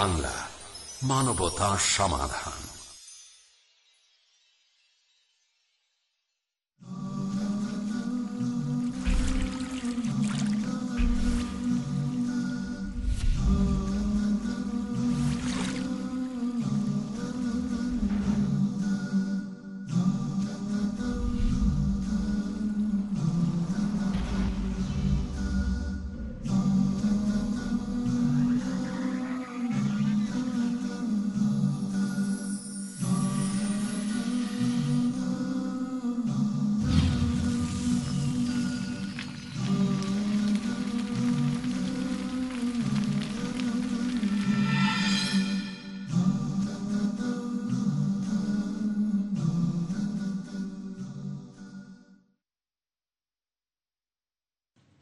বাংলা মানবতা সমাধান।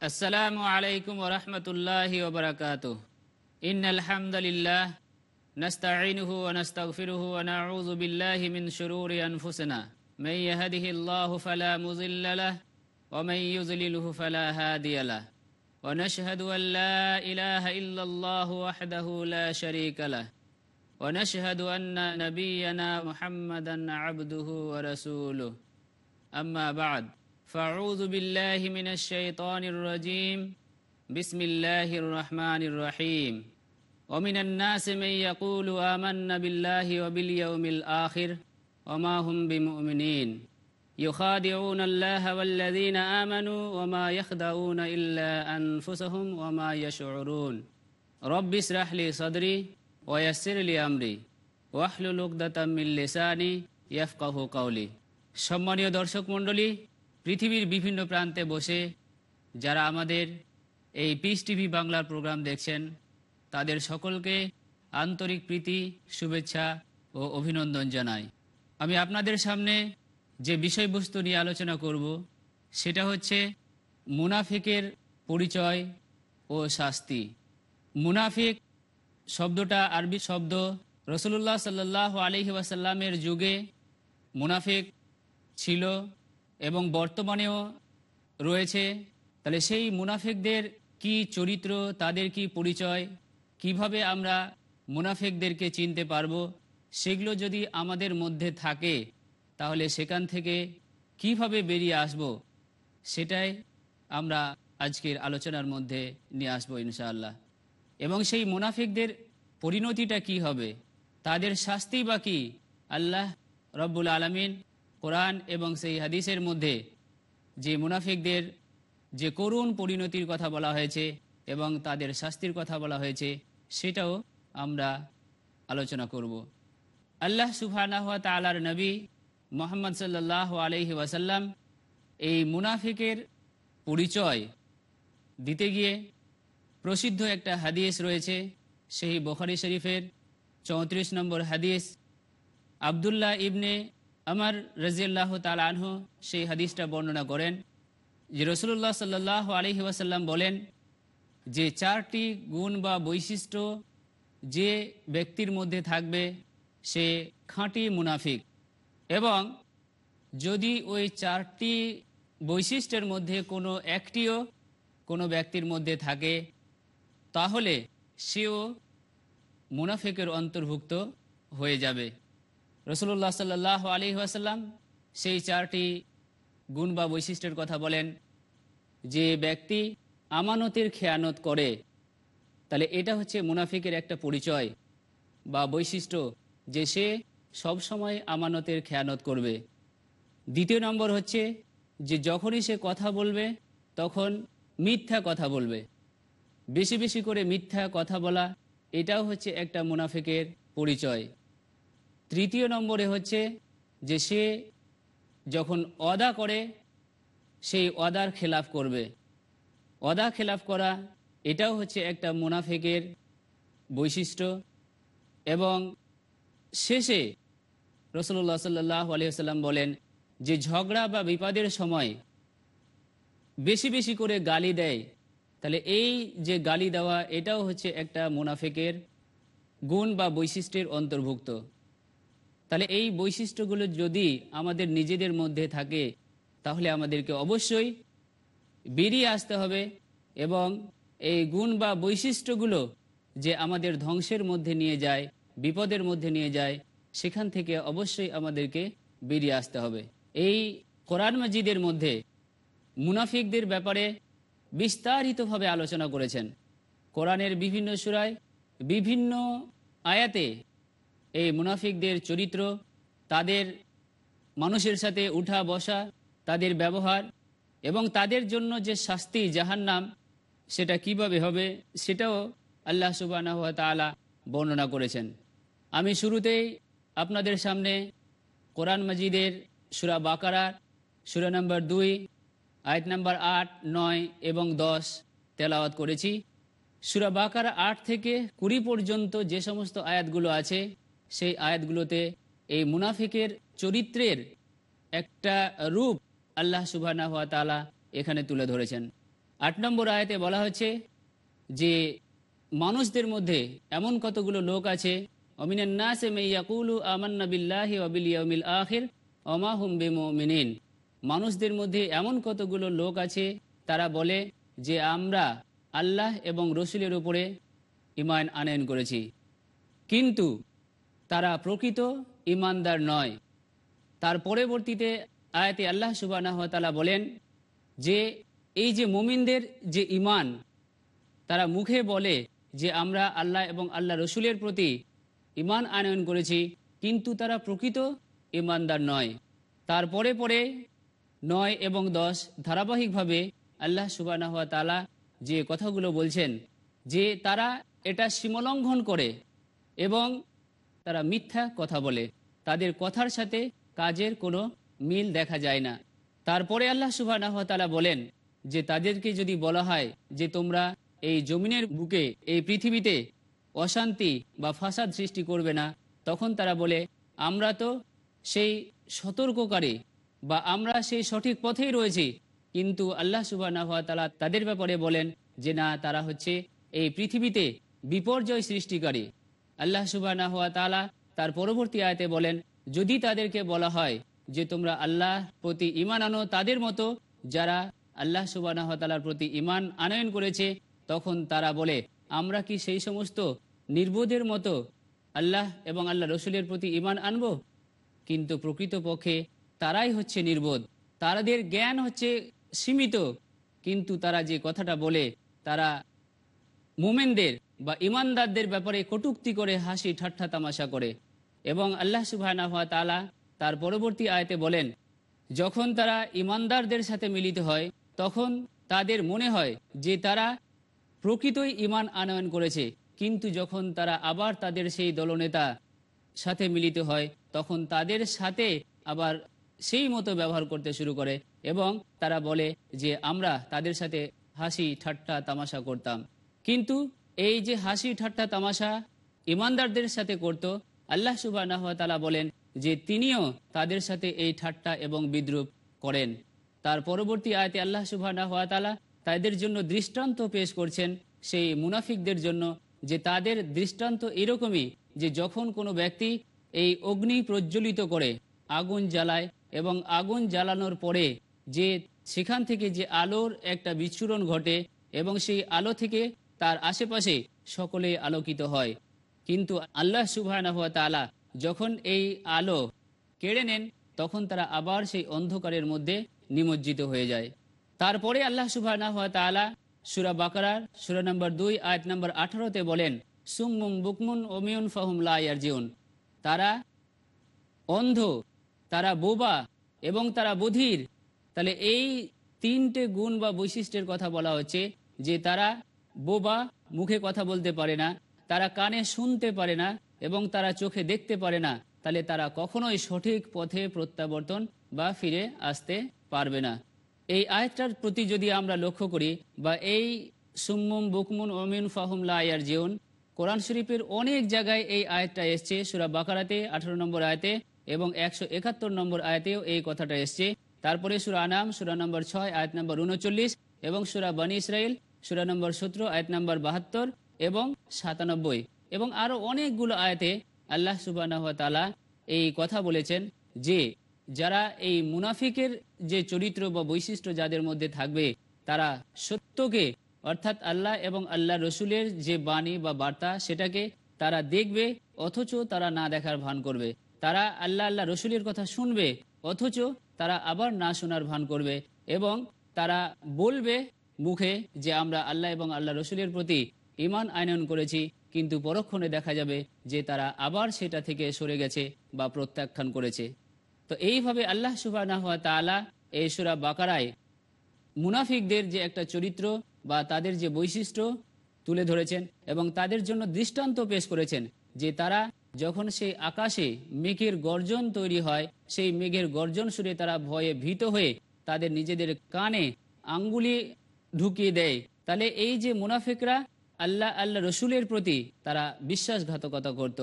السلام عليكم ورحمة الله وبركاته. إن الحمد لله نستعينه ونستغفره ونعوذ بالله من شرور أنفسنا. من يهده الله فلا مضل له ومن يضلله فلا هادي له. ونشهد أن لا إله إلا الله وحده لا شريك له. ونشهد أن نبينا محمدا عبده ورسوله. أما بعد فأعوذ بالله من الشيطان الرجيم بسم الله الرحمن الرحيم ومن الناس من يقول آمنا بالله وباليوم الآخر وما هم بمؤمنين يخادعون الله والذين آمنوا وما يخدعون إلا أنفسهم وما يشعرون رب اشرح لي صدري ويسر لي أمري واحلل عقدة من لساني يفقه قولي সম্মানীয় দর্শক মণ্ডলী পৃথিবীর বিভিন্ন প্রান্তে বসে যারা আমাদের এই পিস টিভি বাংলার প্রোগ্রাম দেখছেন, তাদের সকলকে আন্তরিক প্রীতি, শুভেচ্ছা ও অভিনন্দন জানাই। আমি আপনাদের সামনে যে বিষয়বস্তু নিয়ে আলোচনা করব, সেটা হচ্ছে মুনাফিকের পরিচয় ও শাস্তি। মুনাফিক শব্দটা আরবি শব্দ রসুল্লাহ সাল্লাহ আলহি ওয়াসাল্লামের যুগে মুনাফিক ছিল। এবং বর্তমানেও রয়েছে। তাহলে সেই মুনাফেকদের কি চরিত্র, তাদের কি পরিচয়, কীভাবে আমরা মুনাফেকদেরকে চিনতে পারব, সেগুলো যদি আমাদের মধ্যে থাকে, তাহলে সেখান থেকে কীভাবে বেরিয়ে আসব, সেটাই আমরা আজকের আলোচনার মধ্যে নিয়ে আসব ইনশাআল্লাহ। এবং সেই মুনাফিকদের পরিণতিটা কি হবে, তাদের শাস্তি বা কি, আল্লাহ রব্বুল আলমিন কোরআন এবং সেই হাদিসের মধ্যে যে মুনাফিকদের যে করুণ পরিণতির কথা বলা হয়েছে এবং তাদের শাস্তির কথা বলা হয়েছে, সেটাও আমরা আলোচনা করব। আল্লাহ সুবহানাহ তালার নবী মোহাম্মদ সাল্লাহ আলহি ওয়াসাল্লাম এই মুনাফিকের পরিচয় দিতে গিয়ে প্রসিদ্ধ একটা হাদিস রয়েছে, সেই বখারি শরীফের চৌত্রিশ নম্বর হাদিস। আবদুল্লাহ ইবনে আমার রাজিয়াল্লাহ তাল আনহ সেই হাদিসটা বর্ণনা করেন যে রসুল্লাহ সাল্লাহ আলহি ওয়াসাল্লাম বলেন, যে চারটি গুণ বা বৈশিষ্ট্য যে ব্যক্তির মধ্যে থাকবে, সে খাঁটি মুনাফিক। এবং যদি ওই চারটি বৈশিষ্ট্যের মধ্যে কোনো একটিও কোনো ব্যক্তির মধ্যে থাকে, তাহলে সেও মুনাফিকের অন্তর্ভুক্ত হয়ে যাবে। রসুল্লাহ সাল্লাহ আলী আসাল্লাম সেই চারটি গুণ বা বৈশিষ্ট্যের কথা বলেন। যে ব্যক্তি আমানতের খেয়ানত করে, তাহলে এটা হচ্ছে মুনাফিকের একটা পরিচয় বা বৈশিষ্ট্য যে সে সবসময় আমানতের খেয়ানত করবে। দ্বিতীয় নম্বর হচ্ছে যে যখনই সে কথা বলবে, তখন মিথ্যা কথা বলবে। বেশি বেশি করে মিথ্যা কথা বলা, এটাও হচ্ছে একটা মুনাফিকের পরিচয়। তৃতীয় নম্বরে হচ্ছে যে সে যখন অদা করে, সেই অদার খেলাফ করবে। অদা খেলাফ করা এটাও হচ্ছে একটা মুনাফেকের বৈশিষ্ট্য এবং শেষে রসুল্লাহ সাল্লাহ আলিয়াল্লাম বলেন যে ঝগড়া বা বিপাদের সময় বেশি বেশি করে গালি দেয়, তাহলে এই যে গালি দেওয়া এটাও হচ্ছে একটা মুনাফিকের গুণ বা বৈশিষ্ট্যের অন্তর্ভুক্ত। তাহলে এই বৈশিষ্ট্যগুলো যদি আমাদের নিজেদের মধ্যে থাকে, তাহলে আমাদেরকে অবশ্যই বেরিয়ে আসতে হবে এবং এই গুণ বা বৈশিষ্ট্যগুলো যে আমাদের ধ্বংসের মধ্যে নিয়ে যায়, বিপদের মধ্যে নিয়ে যায়, সেখান থেকে অবশ্যই আমাদেরকে বেরিয়ে আসতে হবে। এই কোরআন মাজিদের মধ্যে মুনাফিকদের ব্যাপারে বিস্তারিতভাবে আলোচনা করেছেন। কোরআনের বিভিন্ন সুরায় বিভিন্ন আয়াতে এই মুনাফিকদের চরিত্র, তাদের মানুষের সাথে উঠা বসা, তাদের ব্যবহার এবং তাদের জন্য যে শাস্তি জাহান্নাম, সেটা কীভাবে হবে সেটাও আল্লাহ সুবাহ তালা বর্ণনা করেছেন। আমি শুরুতেই আপনাদের সামনে কোরআন মজিদের সুরা বাকারার সুরা নম্বর দুই, আয়াত নাম্বার আট, নয় এবং দশ তেলাওয়াত করেছি। সুরা বাকারা আট থেকে কুড়ি পর্যন্ত যে সমস্ত আয়াতগুলো আছে সেই আয়াতগুলোতে এই মুনাফিকের চরিত্রের একটা রূপ আল্লাহ সুবাহ তালা এখানে তুলে ধরেছেন। আট নম্বর আয়াতে বলা হচ্ছে যে মানুষদের মধ্যে এমন কতগুলো লোক আছে অমিনান্নাসে মেয়াকুলু আমান্না বিল্লাহি ওয়াবিল ইয়াউমিল আখির ওমা হুম বেমিন মানুষদের মধ্যে এমন কতগুলো লোক আছে, তারা বলে যে আমরা আল্লাহ এবং রসুলের উপরে ইমান আনয়ন করেছি। কিন্তু তারা প্রকৃত ইমানদার নয়। তার পরবর্তীতে আয়াতে আল্লাহ সুবাহ তালা বলেন, যে এই যে মোমিনদের যে ইমান তারা মুখে বলে যে আমরা আল্লাহ এবং আল্লাহ রসুলের প্রতি ইমান আনয়ন করেছি, কিন্তু তারা প্রকৃত ইমানদার নয়। তারপরে পরে নয় এবং দশ ধারাবাহিকভাবে আল্লাহ সুবাহ তালা যে কথাগুলো বলছেন, যে তারা এটা সীমলঙ্ঘন করে এবং তারা মিথ্যা কথা বলে। তাদের কথার সাথে কাজের কোনো মিল দেখা যায় না। তারপরে আল্লাহ সুবাহ বলেন যে, তাদেরকে যদি বলা হয় যে, তোমরা এই জমিনের বুকে, এই পৃথিবীতে অশান্তি বা ফাসাদ সৃষ্টি করবে না, তখন তারা বলে, আমরা তো সেই সতর্ককারী বা আমরা সেই সঠিক পথেই রয়েছি। কিন্তু আল্লাহ সুবাহ তালা তাদের ব্যাপারে বলেন যে, না, তারা হচ্ছে এই পৃথিবীতে বিপর্যয় সৃষ্টিকারী। আল্লাহ সুবাহ তার পরবর্তী আয়তে বলেন, যদি তাদেরকে বলা হয় যে তোমরা আল্লাহ প্রতি ইমান আনো তাদের মতো, যারা আল্লাহ সুবাহ প্রতি ইমান আনয়ন করেছে, তখন তারা বলে, আমরা কি সেই সমস্ত নির্বোধের মতো আল্লাহ এবং আল্লাহ রসুলের প্রতি ইমান আনব? কিন্তু প্রকৃতপক্ষে তারাই হচ্ছে নির্বোধ। তাদের জ্ঞান হচ্ছে সীমিত। কিন্তু তারা যে কথাটা বলে, তারা মোমেনদের বা ইমানদারদের ব্যাপারে কটুক্তি করে, হাসি ঠাট্টা তামাশা করে। এবং আল্লাহ সুবাহ তালা তার পরবর্তী আয়তে বলেন, যখন তারা ইমানদারদের সাথে মিলিত হয়, তখন তাদের মনে হয় যে তারা প্রকৃতই ইমান আনয়ন করেছে। কিন্তু যখন তারা আবার তাদের সেই দলনেতা সাথে মিলিত হয়, তখন তাদের সাথে আবার সেই মতো ব্যবহার করতে শুরু করে এবং তারা বলে যে, আমরা তাদের সাথে হাসি ঠাট্টা তামাশা করতাম। কিন্তু এই যে হাসি ঠাট্টা তামাশা ইমানদারদের সাথে করত, আল্লাহ সুবাহ বলেন যে তিনিও তাদের সাথে এই ঠাট্টা এবং বিদ্রুপ করেন। তার পরবর্তী আয়তে আল্লাহ সুবাহ তাদের জন্য দৃষ্টান্ত পেশ করছেন সেই মুনাফিকদের জন্য যে তাদের দৃষ্টান্ত এরকমই যে যখন কোনো ব্যক্তি এই অগ্নি প্রজ্বলিত করে, আগুন জ্বালায় এবং আগুন জ্বালানোর পরে যে সেখান থেকে যে আলোর একটা বিচ্ছুরণ ঘটে এবং সেই আলো থেকে তার আশেপাশে সকলে আলোকিত হয়। কিন্তু আল্লাহ সুবাহ যখন এই আলো কেড়ে নেন, তখন তারা আবার সেই অন্ধকারের মধ্যে নিমজ্জিত হয়ে যায়। তারপরে আল্লাহ সুবাহ সুরা বাকারার সুরা নম্বর দুই, আয়াত নম্বর আঠারোতে বলেন সুমুম বুকমুন ওমিউন ফাহুম লাইয়ারজিউন তারা অন্ধ, তারা বোবা এবং তারা বধির। তাহলে এই তিনটে গুণ বা বৈশিষ্ট্যের কথা বলা হচ্ছে যে তারা বোবা মুখে কথা বলতে পারে না, তারা কানে শুনতে পারে না এবং তারা চোখে দেখতে পারে না, তাহলে তারা কখনোই সঠিক পথে প্রত্যাবর্তন বা ফিরে আসতে পারবে না। এই আয়াতটার প্রতি যদি আমরা লক্ষ্য করি, বা এই সুম্মুম বুকমুন ওমিন ফাহুমলা আয়ার জিউন কোরআন শরীফের অনেক জায়গায় এই আয়াতটা এসছে, সুরা বাকারাতে, আঠারো নম্বর আয়তে এবং একশো একাত্তর নম্বর আয়তেও এই কথাটা এসছে। তারপরে সুরা আনাম, সুরা নম্বর ছয়, আয়াত নম্বর উনচল্লিশ এবং সুরা বানী ইসরায়েল সুরা নম্বর সতেরো, আয়াত নম্বর বাহাত্তর এবং সাতানব্বই। এবং আরও অনেকগুলো আয়াতে আল্লাহ সুবাহ তালা এই কথা বলেছেন যে, যারা এই মুনাফিকের যে চরিত্র বা বৈশিষ্ট্য যাদের মধ্যে থাকবে, তারা সত্যকে, অর্থাৎ আল্লাহ এবং আল্লাহ রসুলের যে বাণী বা বার্তা, সেটাকে তারা দেখবে, অথচ তারা না দেখার ভান করবে। তারা আল্লাহ আল্লাহ রসুলের কথা শুনবে, অথচ তারা আবার না শোনার ভান করবে এবং তারা বলবে মুখে যে আমরা আল্লাহ এবং আল্লাহ রসুলের প্রতি ইমান আয়নন করেছি, কিন্তু পরক্ষণে দেখা যাবে যে তারা আবার সেটা থেকে সরে গেছে বা প্রত্যাখ্যান করেছে। তো এইভাবে আল্লাহ সুবাহ তালা এই সুরা বাকারায় মুনাফিকদের যে একটা চরিত্র বা তাদের যে বৈশিষ্ট্য তুলে ধরেছেন এবং তাদের জন্য দৃষ্টান্ত পেশ করেছেন যে তারা যখন সেই আকাশে মেঘের গর্জন তৈরি হয়, সেই মেঘের গর্জন শুনে তারা ভয়ে ভীত হয়ে তাদের নিজেদের কানে আঙ্গুলি ঢুকিয়ে দেয়। তাহলে এই যে মুনাফিকরা আল্লাহ আল্লাহ রসুলের প্রতি তারা বিশ্বাসঘাতকতা করত।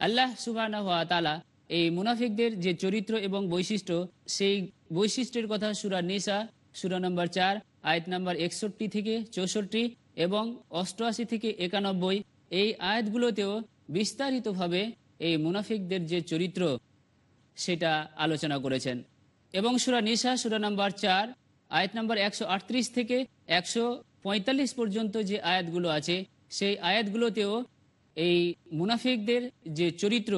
আল্লাহ সুবাহ তালা এই মুনাফিকদের যে চরিত্র এবং বৈশিষ্ট্য, সেই বৈশিষ্ট্যের কথা সুরা নিসা, সুরা নম্বর চার, আয়াত নম্বর একষট্টি থেকে চৌষট্টি এবং অষ্টআশি থেকে একানব্বই এই আয়াতগুলোতেও বিস্তারিতভাবে এই মুনাফিকদের যে চরিত্র, সেটা আলোচনা করেছেন। এবং সুরা নিসা, সুরা নম্বর চার, আয়াত নম্বর একশো আটত্রিশ থেকে একশো পঁয়তাল্লিশ পর্যন্ত যে আয়াতগুলো আছে, সেই আয়াতগুলোতেও এই মুনাফিকদের যে চরিত্র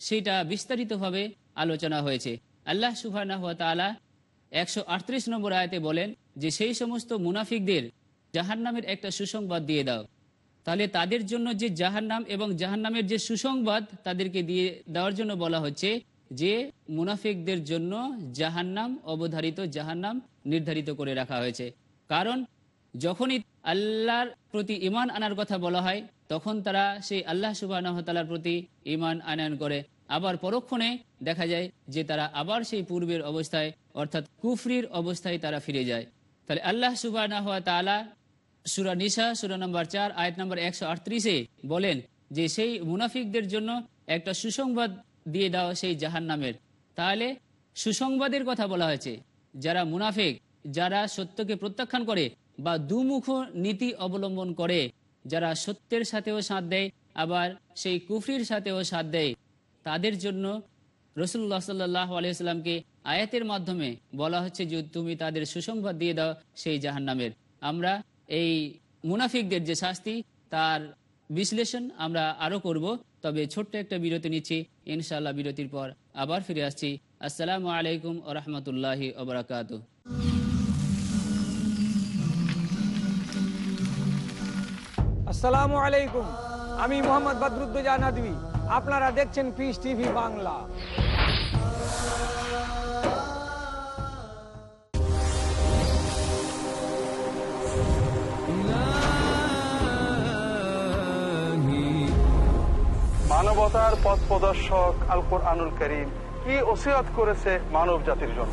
সেটা বিস্তারিতভাবে আলোচনা হয়েছে। আল্লাহ সুবাহ তালা একশো আটত্রিশ নম্বর আয়াতে বলেন যে, সেই সমস্ত মুনাফিকদের জাহান্নামের একটা সুসংবাদ দিয়ে দাও। তাহলে তাদের জন্য যে জাহান্নাম এবং জাহান্নামের যে সুসংবাদ তাদেরকে দিয়ে দেওয়ার জন্য বলা হচ্ছে যে, মুনাফিকদের জন্য জাহান্নাম অবধারিত জাহান্নাম নির্ধারিত করে রাখা হয়েছে। কারণ যখনই আল্লাহর প্রতি ইমান আনার কথা বলা হয়, তখন তারা সেই আল্লাহ সুবাহর প্রতি ইমান আনয়ন করে। আবার পরক্ষণে দেখা যায় যে তারা আবার সেই পূর্বের অবস্থায়, অর্থাৎ কুফরির অবস্থায় তারা ফিরে যায়। তাহলে আল্লাহ সুবাহ তালা সুরা নিশা সুরা নম্বর চার, আয়াত নম্বর একশো আটত্রিশে বলেন যে, সেই মুনাফিকদের জন্য একটা সুসংবাদ দিয়ে দেওয়া সেই জাহান নামের তাহলে সুসংবাদের কথা বলা হয়েছে, যারা মুনাফিক যারা সত্যকে প্রত্যাখ্যান করে বা দুমুখ নীতি অবলম্বন করে, যারা সত্যের সাথেও সাথ দেয়, আবার সেই কুফরির সাথেও সাথ দেয়, তাদের জন্য রসুল্লাহ সাল্লাহ আলিয়াল্লামকে আয়াতের মাধ্যমে বলা হচ্ছে যে তুমি তাদের সুসংবাদ দিয়ে দাও সেই জাহান নামের আমরা এই মুনাফিকদের যে শাস্তি, তার বিশ্লেষণ আমরা আরও করব, তবে ছোট্ট একটা বিরতি নিচ্ছি। ইনশাল্লাহ বিরতির পর আবার ফিরে আসছি। আসসালামু আলাইকুম ও রহমতুল্লাহি আসসালামু আলাইকুম। আমি মোহাম্মদ বদরুদ্দোজা নদী আপনারা দেখছেন পিস টিভি বাংলা। মানবতার পথ প্রদর্শক আল কোরআনুল করিম কি ওসিয়ত করেছে মানব জাতির জন্য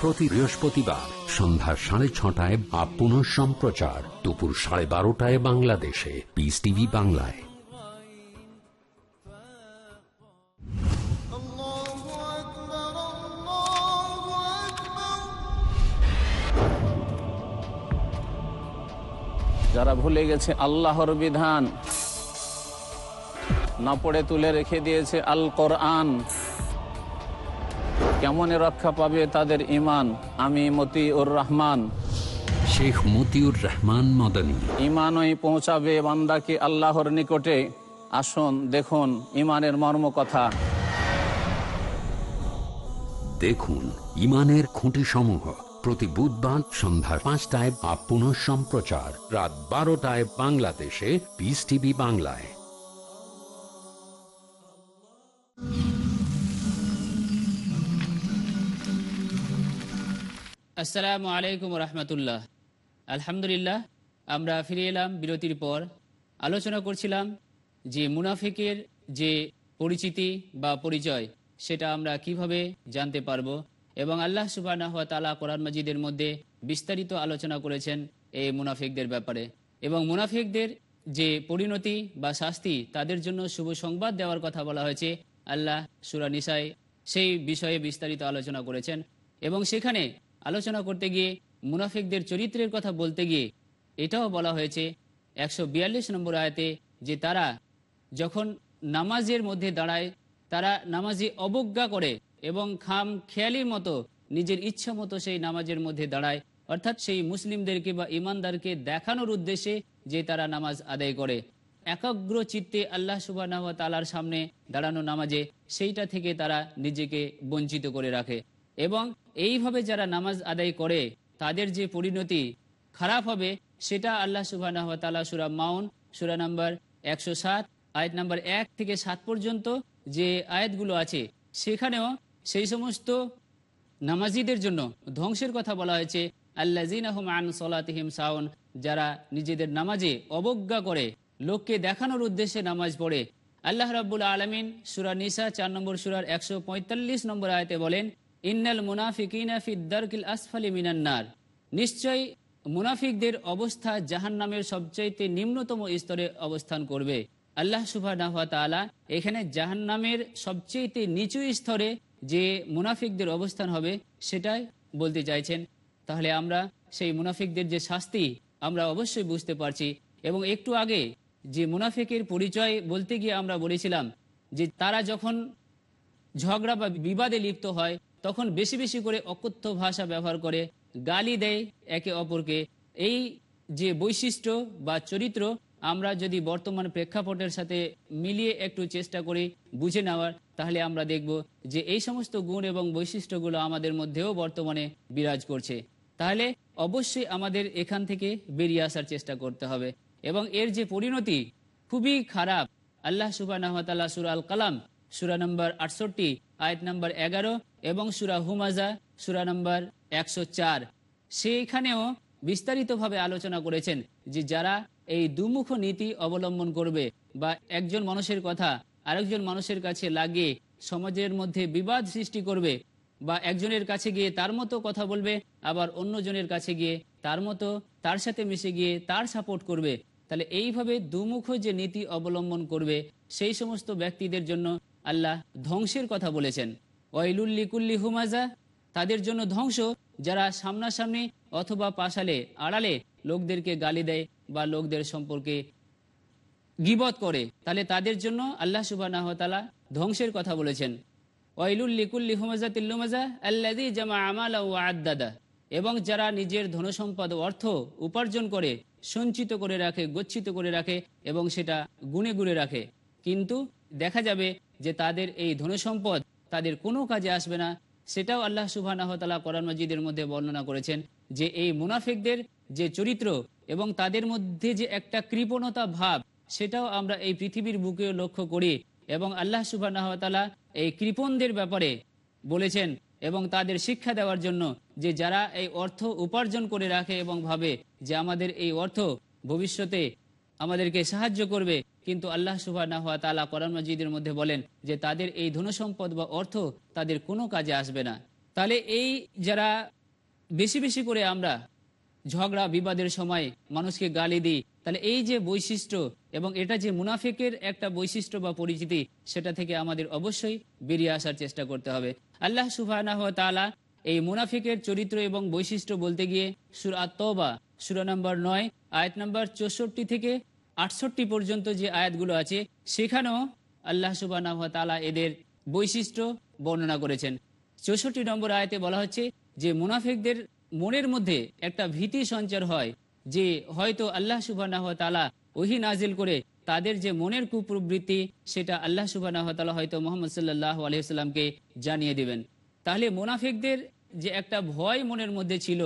প্রতি বৃহস্পতিবার সন্ধ্যা সাড়ে ছটায় বা পুনঃ সম্প্রচার দুপুর সাড়ে বারোটায় বাংলাদেশে। পিস টিভি বাংলায়। যারা ভুলে গেছে আল্লাহর বিধান, না পড়ে তুলে রেখে দিয়েছে আল কোরআন কেমন রক্ষা পাবে তাদের ইমান আমি মতিউর রহমান। শেখ মতিউর রহমান মদনী। ইমানই পৌঁছাবে বান্দাকে আল্লাহর নিকটে। আসুন দেখুন ইমানের মর্ম কথা দেখুন ইমানের খুঁটি সমূহ প্রতি বুধবার সন্ধ্যা পাঁচটায় বা পুনঃ সম্প্রচার। রাত বারোটায় বাংলাদেশে পিস টিভি বাংলায়। আসসালামু আলাইকুম রহমতুল্লাহ। আলহামদুলিল্লাহ, আমরা ফিরে এলাম বিরতির পর। আলোচনা করছিলাম যে মুনাফিকের যে পরিচিতি বা পরিচয়, সেটা আমরা কীভাবে জানতে পারব এবং আল্লাহ সুবাহ তালা কোরআন মজিদের মধ্যে বিস্তারিত আলোচনা করেছেন এই মুনাফিকদের ব্যাপারে। এবং মুনাফিকদের যে পরিণতি বা শাস্তি, তাদের জন্য শুভ সংবাদ দেওয়ার কথা বলা হয়েছে আল্লাহ সুরা নিসাই সেই বিষয়ে বিস্তারিত আলোচনা করেছেন এবং সেখানে আলোচনা করতে গিয়ে মুনাফিকদের চরিত্রের কথা বলতে গিয়ে এটাও বলা হয়েছে একশো বিয়াল্লিশ নম্বর আয়তে যে তারা যখন নামাজের মধ্যে দাঁড়ায়, তারা নামাজে অবজ্ঞা করে এবং খাম খেয়ালির মতো নিজের ইচ্ছা মতো সেই নামাজের মধ্যে দাঁড়ায়। অর্থাৎ সেই মুসলিমদেরকে বা ইমানদারকে দেখানোর উদ্দেশ্যে যে তারা নামাজ আদায় করে। একাগ্র চিত্তে আল্লাহ সুবাহ তালার সামনে দাঁড়ানো নামাজে সেইটা থেকে তারা নিজেকে বঞ্চিত করে রাখে। এবং এইভাবে যারা নামাজ আদায় করে, তাদের যে পরিণতি খারাপ হবে, সেটা আল্লাহ সুবাহ তালা সুরা মাউন, সুরা নাম্বার একশো সাত, আয়াত নাম্বার এক থেকে সাত পর্যন্ত যে আয়াতগুলো আছে, সেখানেও সেই সমস্ত নামাজিদের জন্য ধ্বংসের কথা বলা হয়েছে আল্লাজিন আহম আন সলাতিহিম সাউন, যারা নিজেদের নামাজে অবজ্ঞা করে, লোককে দেখানোর উদ্দেশ্যে নামাজ পড়ে। আল্লাহ রাবুল আলমিন সুরা নিসা চার নম্বর সুরার একশো পঁয়তাল্লিশ নম্বর আয়তে বলেন ইন্নাল মুনাফিকিনা আসফালি মিনান্নার নিশ্চয়ই মুনাফিকদের অবস্থা জাহান নামের সবচাইতে নিম্নতম স্তরে অবস্থান করবে। আল্লাহ সুবাহ এখানে জাহান নামের সবচেয়ে নিচু স্তরে যে মুনাফিকদের অবস্থান হবে সেটাই বলতে চাইছেন। তাহলে আমরা সেই মুনাফিকদের যে শাস্তি আমরা অবশ্যই বুঝতে পারছি। এবং একটু আগে যে মুনাফিকের পরিচয় বলতে গিয়ে আমরা বলেছিলাম যে তারা যখন ঝগড়া বা বিবাদে লিপ্ত হয় তখন বেশি বেশি করে অকথ্য ভাষা ব্যবহার করে গালি দেয় একে অপরকে। এই যে বৈশিষ্ট্য বা চরিত্র আমরা যদি বর্তমান প্রেক্ষাপটের সাথে মিলিয়ে একটু চেষ্টা করি বুঝে নেওয়ার, তাহলে আমরা দেখব যে এই সমস্ত গুণ এবং বৈশিষ্ট্যগুলো আমাদের মধ্যেও বর্তমানে বিরাজ করছে। তাহলে অবশ্যই আমাদের এখান থেকে বেরিয়ে আসার চেষ্টা করতে হবে। এবং এর যে পরিণতি খুবই খারাপ। আল্লাহ সুবাহ সুরা আল কালাম সুরা নম্বর আটষট্টি আয়াত নম্বর এগারো এবং সুরা হুমাজা, সুরা নম্বর একশো চার। সেইখানেও বিস্তারিতভাবে আলোচনা করেছেন যে যারা এই দুমুখ নীতি অবলম্বন করবে বা একজন মানুষের কথা আরেকজন মানুষের কাছে লাগিয়ে সমাজের মধ্যে বিবাদ সৃষ্টি করবে বা একজনের কাছে গিয়ে তার মতো কথা বলবে, আবার অন্যজনের কাছে গিয়ে তার মতো, তার সাথে মিশে গিয়ে তার সাপোর্ট করবে। তাহলে এইভাবে দুমুখ যে নীতি অবলম্বন করবে সেই সমস্ত ব্যক্তিদের জন্য আল্লাহ ধ্বংসের কথা বলেছেন। ওয়াইলুল্লি কুল্লি হুমাজা, তাদের জন্য ধ্বংস। যারা সামনাসামনি অথবা পাশালে আড়ালে লোকদেরকে গালি দেয় বা লোকদের সম্পর্কে গিবত করে, তাহলে তাদের জন্য আল্লাহ সুবাহ ধ্বংসের কথা বলেছেন। ওয়াইলুল্লি কুল্লি হুমাজা তিল্লুমাজা আল্লাদি জামা আমালা ও আদাদা এবং যারা নিজের ধনসম্পদ অর্থ উপার্জন করে, সঞ্চিত করে রাখে, গচ্ছিত করে রাখে, এবং সেটা গুনে গুনে রাখে। কিন্তু দেখা যাবে যে তাদের এই ধনসম্পদ তাদের কোনো কাজে আসবে না, সেটাও আল্লাহ সুবাহ কোরআন মজিদের মধ্যে বর্ণনা করেছেন যে এই মুনাফিকদের যে চরিত্র এবং তাদের মধ্যে যে একটা কৃপণতা ভাব, সেটাও আমরা এই পৃথিবীর বুকেও লক্ষ্য করি এবং আল্লাহ সুবাহ এই কৃপণদের ব্যাপারে বলেছেন এবং তাদের শিক্ষা দেওয়ার জন্য যে যারা এই অর্থ উপার্জন করে রাখে এবং ভাবে যে আমাদের এই অর্থ ভবিষ্যতে আমাদেরকে সাহায্য করবে। কিন্তু আল্লাহ সুবাহ তালা কোরআন মজিদের মধ্যে বলেন যে, তাদের এই ধনসম্পদ বা অর্থ তাদের কোনো কাজে আসবে না। তাহলে এই যারা বেশি বেশি করে আমরা ঝগড়া, বিবাদের সময় মানুষকে গালি দিই, তাহলে এই যে বৈশিষ্ট্য এবং এটা যে মুনাফিকের একটা বৈশিষ্ট্য বা পরিচিতি, সেটা থেকে আমাদের অবশ্যই বেরিয়ে আসার চেষ্টা করতে হবে। আল্লাহ সুবাহ তালা এই মুনাফিকের চরিত্র এবং বৈশিষ্ট্য বলতে গিয়ে সুর আত্মবা সুরা নম্বর নয় আয়াত নম্বর চৌষট্টি থেকে আটষট্টি পর্যন্ত যে আয়াতগুলো আছে, সেখানেও আল্লাহ সুবাহ তালা এদের বৈশিষ্ট্য বর্ণনা করেছেন। চৌষট্টি নম্বর আয়তে বলা হচ্ছে যে, মুনাফিকদের মনের মধ্যে একটা ভীতি সঞ্চার হয়, যে হয়তো আল্লাহ সুবাহ তালা ওহি নাজিল করে তাদের যে মনের কুপ্রবৃত্তি, সেটা আল্লাহ সুবাহ তালা হয়তো মোহাম্মদ সাল্লাহ আলহিহাস্লামকে জানিয়ে দেবেন। তাহলে মুনাফিকদের যে একটা ভয় মনের মধ্যে ছিল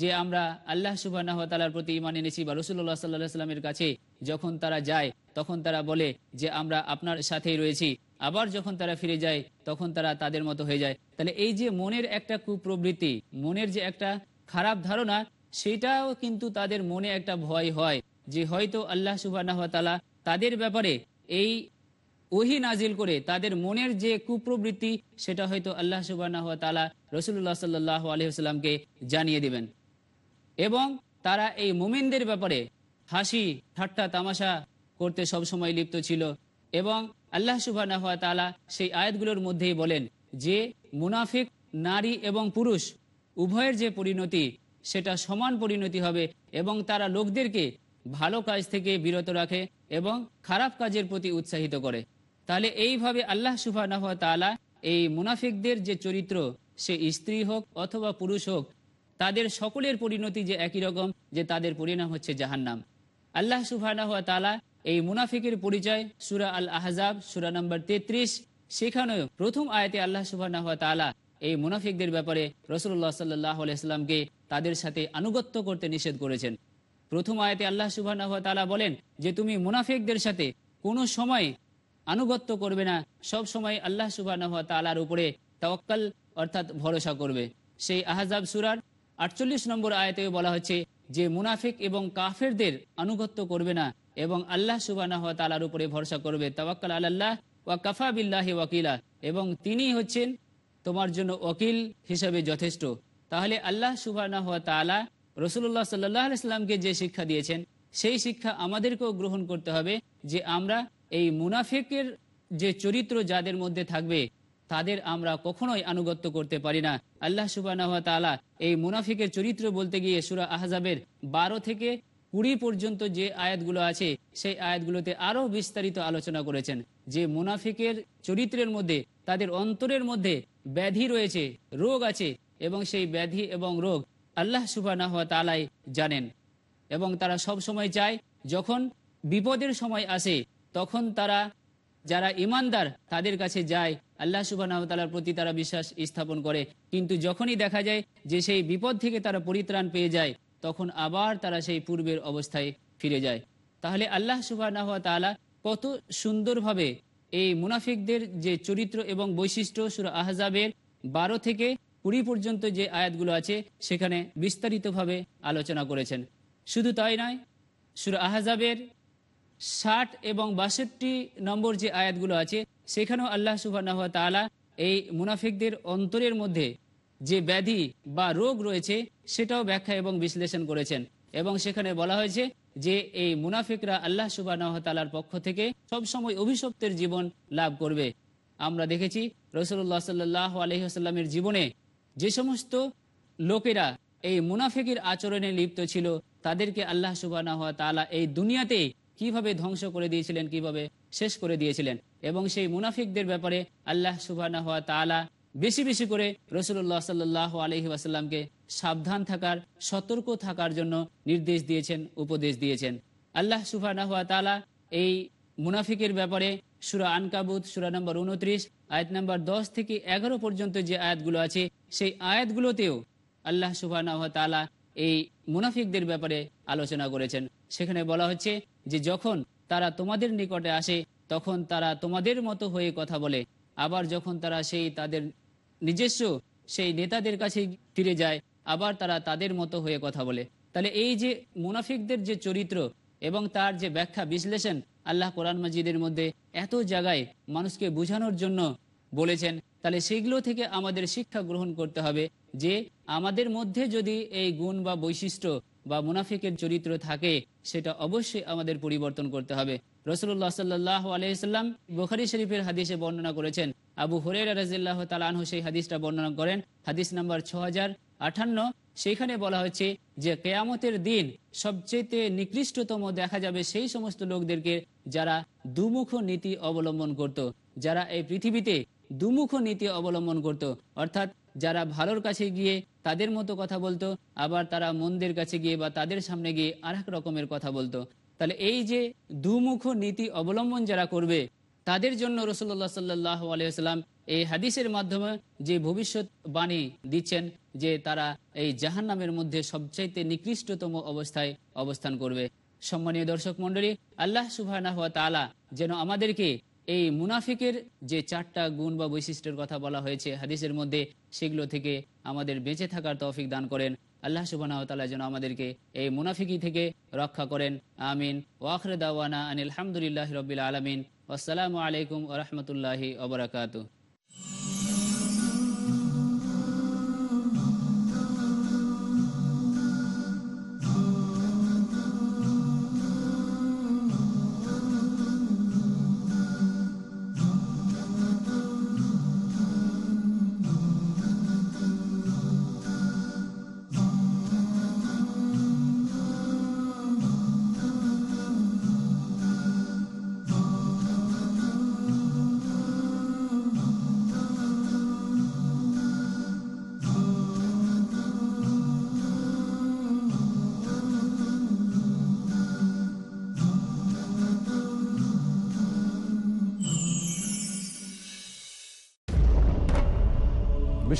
যে আমরা আল্লাহ সুবাহ তালার প্রতি ইমান এনেছি বা রসুল্লাহ সাল্লাহ সাল্লামের কাছে যখন তারা যায়, তখন তারা বলে যে আমরা আপনার সাথেই রয়েছি। আবার যখন তারা ফিরে যায়, তখন তারা তাদের মতো হয়ে যায়। তাহলে এই যে মনের একটা কুপ্রবৃত্তি, মনের যে একটা খারাপ ধারণা, সেটাও কিন্তু তাদের মনে একটা ভয় হয় যে হয়তো আল্লাহ সুবাহ তালা তাদের ব্যাপারে এই ওহি নাজিল করে তাদের মনের যে কুপ্রবৃত্তি, সেটা হয়তো আল্লাহ সুবাহ তালা রসুল্লাহ সাল্লাহ আলহিহাস্লামকে জানিয়ে দিবেন। এবং তারা এই মোমেনদের ব্যাপারে হাসি, ঠাট্টা, তামাশা করতে সবসময় লিপ্ত ছিল এবং আল্লাহ সুবাহ তালা সেই আয়াতগুলোর মধ্যেই বলেন যে মুনাফিক, নারী এবং পুরুষ উভয়ের যে পরিণতি, সেটা সমান পরিণতি হবে এবং তারা লোকদেরকে ভালো কাজ থেকে বিরত রাখে এবং খারাপ কাজের প্রতি উৎসাহিত করে। তাহলে এইভাবে আল্লাহ সুবাহ তালা এই মুনাফিকদের যে চরিত্র, সে স্ত্রী হোক অথবা পুরুষ হোক তাদের সকলের পরিণতি যে একই রকম, যে তাদের পরিণাম হচ্ছে জাহান্নাম। আল্লাহ সুবাহ তালা এই মুনাফিকের পরিচয় সুরা আল আহজাব সুরা নম্বর তেত্রিশ, সেখানেও প্রথম আয়তে আল্লাহ সুবাহ তালা এই মুনাফিকদের ব্যাপারে রসুল্লাহ সাল্লাহ আলাইস্লামকে তাদের সাথে আনুগত্য করতে নিষেধ করেছেন। প্রথম আয়তে আল্লাহ সুবাহ তালা বলেন যে, তুমি মুনাফিকদের সাথে কোনো সময় আনুগত্য করবে না, সব সময় আল্লাহ সুবাহ তালার উপরে তওয়াক্কাল অর্থাৎ ভরসা করবে। সেই আহজাব সুরার আটচল্লিশ নম্বর আয়তেও বলা হচ্ছে, যে মুনাফিক এবং কাফেরদের আনুগত্য করবে না এবং আল্লাহ সুবাহ তালার উপরে ভরসা করবে, তাওয়াক্কাল আল্লাহ ওয়া কাফা বিল্লাহি ওয়াকিলা। এবং তিনি হচ্ছেন তোমার জন্য ওকিল হিসাবে যথেষ্ট। তাহলে আল্লাহ সুবাহ তালা রসুল্লাহ সাল্লাহ আলাইস্লামকে যে শিক্ষা দিয়েছেন, সেই শিক্ষা আমাদেরকেও গ্রহণ করতে হবে যে আমরা এই মুনাফিকের যে চরিত্র যাদের মধ্যে থাকবে তাদের আমরা কখনোই আনুগত্য করতে পারি না। আল্লাহ সুবাহ এই মুনাফিকের চরিত্র বলতে গিয়ে সুরা আহজাবের বারো থেকে কুড়ি পর্যন্ত যে আয়াতগুলো আছে, সেই আয়াতগুলোতে আরও বিস্তারিত আলোচনা করেছেন। যে মুনাফিকের চরিত্রের মধ্যে, তাদের অন্তরের মধ্যে ব্যাধি রয়েছে, রোগ আছে, এবং সেই ব্যাধি এবং রোগ আল্লাহ সুবাহ তালাই জানেন। এবং তারা সব সময় চায়, যখন বিপদের সময় আসে, তখন তারা, যারা ইমানদার, তাদের কাছে যায় আল্লাহ সুবাহ তালার প্রতি তারা বিশ্বাস স্থাপন করে। কিন্তু যখনই দেখা যায় যে সেই বিপদ থেকে তারা পরিত্রাণ পেয়ে যায়, তখন আবার তারা সেই পূর্বের অবস্থায় ফিরে যায়। তাহলে আল্লাহ সুবাহ তালা কত সুন্দরভাবে এই মুনাফিকদের যে চরিত্র এবং বৈশিষ্ট্য সুর আহজাবের বারো থেকে কুড়ি পর্যন্ত যে আয়াতগুলো আছে, সেখানে বিস্তারিতভাবে আলোচনা করেছেন। শুধু তাই নয়, সুর আহজাবের ষাট এবং বাষট্টি নম্বর যে আয়াতগুলো আছে সেখানেও আল্লাহ সুবাহ এই মুনাফিকদের অন্তরের মধ্যে যে ব্যাধি বা রোগ রয়েছে, সেটাও ব্যাখ্যা এবং বিশ্লেষণ করেছেন। এবং সেখানে বলা হয়েছে যে এই মুনাফিকরা আল্লাহ সুবাহ তালার পক্ষ থেকে সবসময় অভিশপ্তের জীবন লাভ করবে। আমরা দেখেছি রসুল্লাহ সাল্লাহ আলহিহাস্লামের জীবনে যে সমস্ত লোকেরা এই মুনাফিকের আচরণে লিপ্ত ছিল, তাদেরকে আল্লাহ সুবাহ এই দুনিয়াতে কীভাবে ধ্বংস করে দিয়েছিলেন, কীভাবে শেষ করে দিয়েছিলেন এবং সেই মুনাফিকদের ব্যাপারে আল্লাহ সুবাহ বেশি বেশি করে রসুল্লাহ সাল্লাহ আলহি আসাল্লামকে সাবধান থাকার, সতর্ক থাকার জন্য নির্দেশ দিয়েছেন, উপদেশ দিয়েছেন। আল্লাহ সুফানাহ তালা এই মুনাফিকের ব্যাপারে সুরা আনকাবুত, সুরা নম্বর উনত্রিশ আয়াত নম্বর দশ থেকে এগারো পর্যন্ত যে আয়াতগুলো আছে, সেই আয়াতগুলোতেও আল্লাহ সুবাহ তালা এই মুনাফিকদের ব্যাপারে আলোচনা করেছেন। সেখানে বলা হচ্ছে যে যখন তারা তোমাদের নিকটে আসে তখন তারা তোমাদের মতো হয়ে কথা বলে। আবার যখন তারা সেই তাদের নিজস্ব, সেই নেতাদের কাছে ফিরে যায়, আবার তারা তাদের মতো হয়ে কথা বলে। তাহলে এই যে মুনাফিকদের যে চরিত্র এবং তার যে ব্যাখ্যা, বিশ্লেষণ আল্লাহ কোরআন মজিদের মধ্যে এত জায়গায় মানুষকে বোঝানোর জন্য বলেছেন, তাহলে সেগুলো থেকে আমাদের শিক্ষা গ্রহণ করতে হবে যে আমাদের মধ্যে যদি এই গুণ বা বৈশিষ্ট্য বা মুনাফিকের চরিত্র থাকে, সেটা অবশ্যই আমাদের পরিবর্তন করতে হবে রসুল্লাহ সাল্লাহ আলহিসাল্লাম বুখারি শরীফের হাদিসে বর্ণনা করেছেন, আবু হরের রাজিল্লাহ তালানহ সেই হাদিসটা বর্ণনা করেন, হাদিস নাম্বার ছ আঠান্ন সেখানে বলা হচ্ছে যে, কেয়ামতের দিন সবচেয়ে নিকৃষ্টতম দেখা যাবে সেই সমস্ত লোকদেরকে যারা দুমুখ নীতি অবলম্বন করত। যারা এই পৃথিবীতে দুমুখ নীতি অবলম্বন করত। অর্থাৎ যারা ভালোর কাছে গিয়ে তাদের মতো কথা বলতো, আবার তারা মন্দের কাছে গিয়ে বা তাদের সামনে গিয়ে আর রকমের কথা বলতো। তাহলে এই যে দুমুখ নীতি অবলম্বন যারা করবে, তাদের জন্য রসুল্লাহ সাল্লাহ আলিয়াল্লাম এই হাদিসের মাধ্যমে যে ভবিষ্যৎ বাণী দিচ্ছেন যে তারা এই জাহান নামের মধ্যে সবচাইতে নিকৃষ্টতম অবস্থায় অবস্থান করবে। সম্মানীয় দর্শক মন্ডলী আল্লাহ সুবাহ যেন আমাদেরকে এই মুনাফিকের যে চারটা গুণ বা বৈশিষ্ট্যের কথা বলা হয়েছে হাদিসের মধ্যে, সেগুলো থেকে আমাদের বেঁচে থাকার তৌফিক দান করেন। আল্লাহ সুবাহ তালা যেন আমাদেরকে এই মুনাফিকি থেকে রক্ষা করেন। আমিন। ওয়াখরে দাওয়ানা আনিল হামদুলিল্লাহ রবিল আলমিন। আসসালামু আলাইকুম রহমতুল্লাহি ওবরাকাতু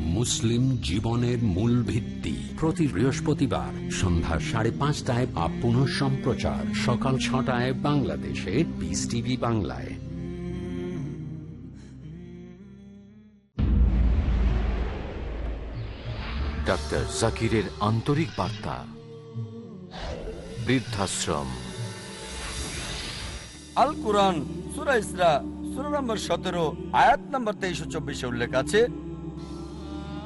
মুসলিম জীবনের মূল ভিত্তি। প্রতি বৃহস্পতিবার সন্ধ্যা সাড়ে পাঁচটায় বা পুনঃ সম্প্রচার সকাল ছটায় বাংলাদেশে পিস টিভি বাংলায়। ডাক্তার জাকিরের আন্তরিক বার্তা। বৃদ্ধাশ্রম। আল কোরআন সুরা ইসরা সুরা নম্বর সতেরো আয়াত নম্বর তেইশ চব্বিশে উল্লেখ আছে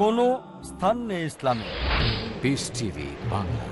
কোনো স্থান নেই ইসলামে। বাংলা